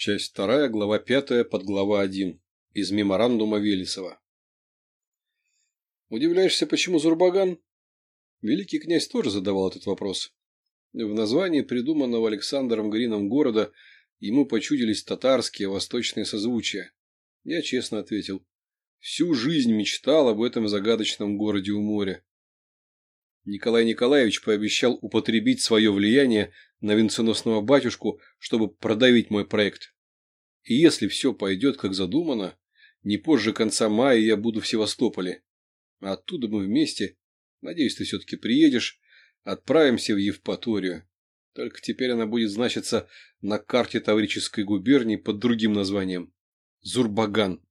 Часть вторая, глава пятая, подглава один. Из меморандума Велесова. Удивляешься, почему Зурбаган? Великий князь тоже задавал этот вопрос. В названии придуманного Александром Грином города ему почудились татарские восточные созвучия. Я честно ответил. Всю жизнь мечтал об этом загадочном городе у моря. Николай Николаевич пообещал употребить свое влияние на венценосного батюшку, чтобы продавить мой проект. И если все пойдет как задумано, не позже конца мая я буду в Севастополе. А оттуда мы вместе, надеюсь, ты все-таки приедешь, отправимся в Евпаторию. Только теперь она будет значиться на карте Таврической губернии под другим названием – Зурбаган.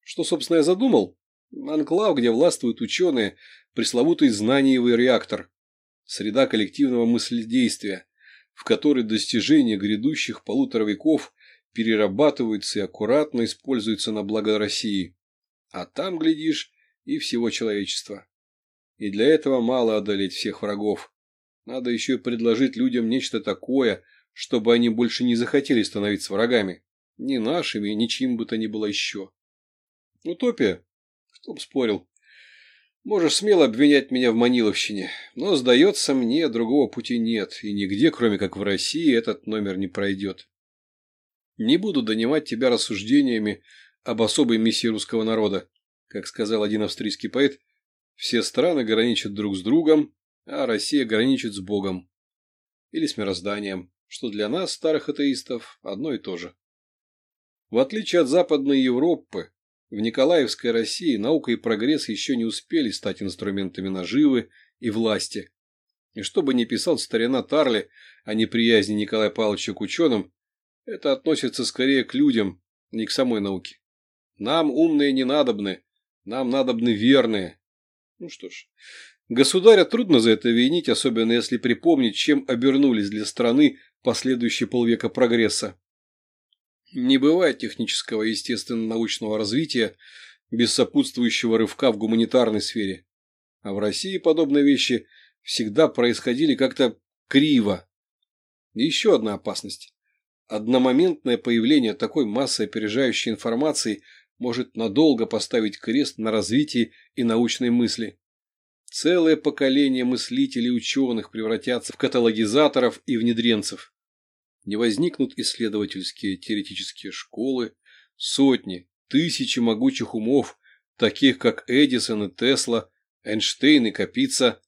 Что, собственно, я задумал? Анклав, где властвуют ученые, пресловутый знаниевый реактор, среда коллективного мыследействия, в которой достижения грядущих полутора веков перерабатываются и аккуратно используются на благо России. А там, глядишь, и всего человечества. И для этого мало одолеть всех врагов. Надо еще и предложить людям нечто такое, чтобы они больше не захотели становиться врагами. Ни нашими, ни чьим бы то ни было еще. Утопия? Кто б спорил. Можешь смело обвинять меня в Маниловщине, но, сдается мне, другого пути нет, и нигде, кроме как в России, этот номер не пройдет. Не буду донимать тебя рассуждениями об особой миссии русского народа. Как сказал один австрийский поэт, все страны граничат друг с другом, а Россия граничит с Богом. Или с мирозданием, что для нас, старых атеистов, одно и то же. В отличие от Западной Европы, в Николаевской России наука и прогресс еще не успели стать инструментами наживы и власти. И что бы ни писал старина Тарли о неприязни Николая Павловича к ученым, это относится скорее к людям, не к самой науке. Нам умные не надобны, нам надобны верные. Ну что ж, государя трудно за это винить, особенно если припомнить, чем обернулись для страны последующие полвека прогресса. Не бывает технического естественно-научного развития без сопутствующего рывка в гуманитарной сфере. А в России подобные вещи всегда происходили как-то криво. Еще одна опасность. Одномоментное появление такой массы опережающей информации может надолго поставить крест на развитии и научной мысли. Целое поколение мыслителей и ученых превратятся в каталогизаторов и внедренцев не возникнут исследовательские теоретические школы, сотни, тысячи могучих умов, таких как Эдисон и Тесла, Эйнштейн и Капица,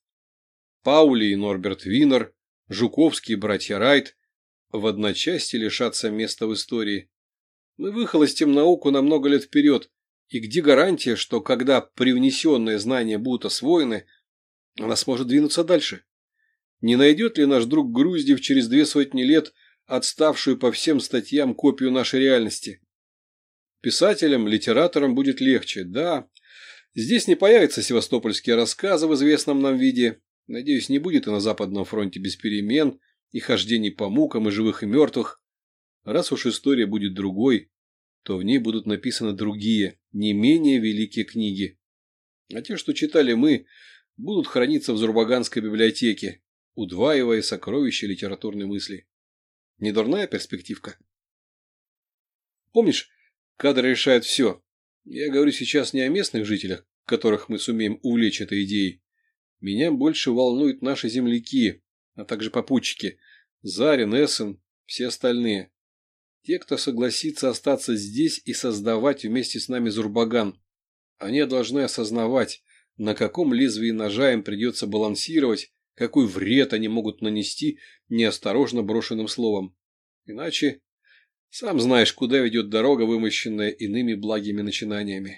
Паули и Норберт Винер, Жуковские братья Райт, в одночасье лишатся места в истории. Мы выхолостим науку на много лет вперед, и где гарантия, что когда привнесенные знания будут освоены, она сможет двинуться дальше? Не найдет ли наш друг Груздев через две сотни лет отставшую по всем статьям копию нашей реальности. Писателям, литераторам будет легче, да. Здесь не появятся севастопольские рассказы в известном нам виде. Надеюсь, не будет и на Западном фронте без перемен и хождений по мукам и живых и мертвых. Раз уж история будет другой, то в ней будут написаны другие, не менее великие книги. А те, что читали мы, будут храниться в Зурбаганской библиотеке, удваивая сокровища литературной мысли. Недурная перспективка. Помнишь, кадры решают все. Я говорю сейчас не о местных жителях, которых мы сумеем увлечь этой идеей. Меня больше волнуют наши земляки, а также попутчики. Зарин, Эссен, все остальные. Те, кто согласится остаться здесь и создавать вместе с нами Зурбаган. Они должны осознавать, на каком лезвии ножа им придется балансировать, какой вред они могут нанести неосторожно брошенным словом. Иначе сам знаешь, куда ведет дорога, вымощенная иными благими начинаниями.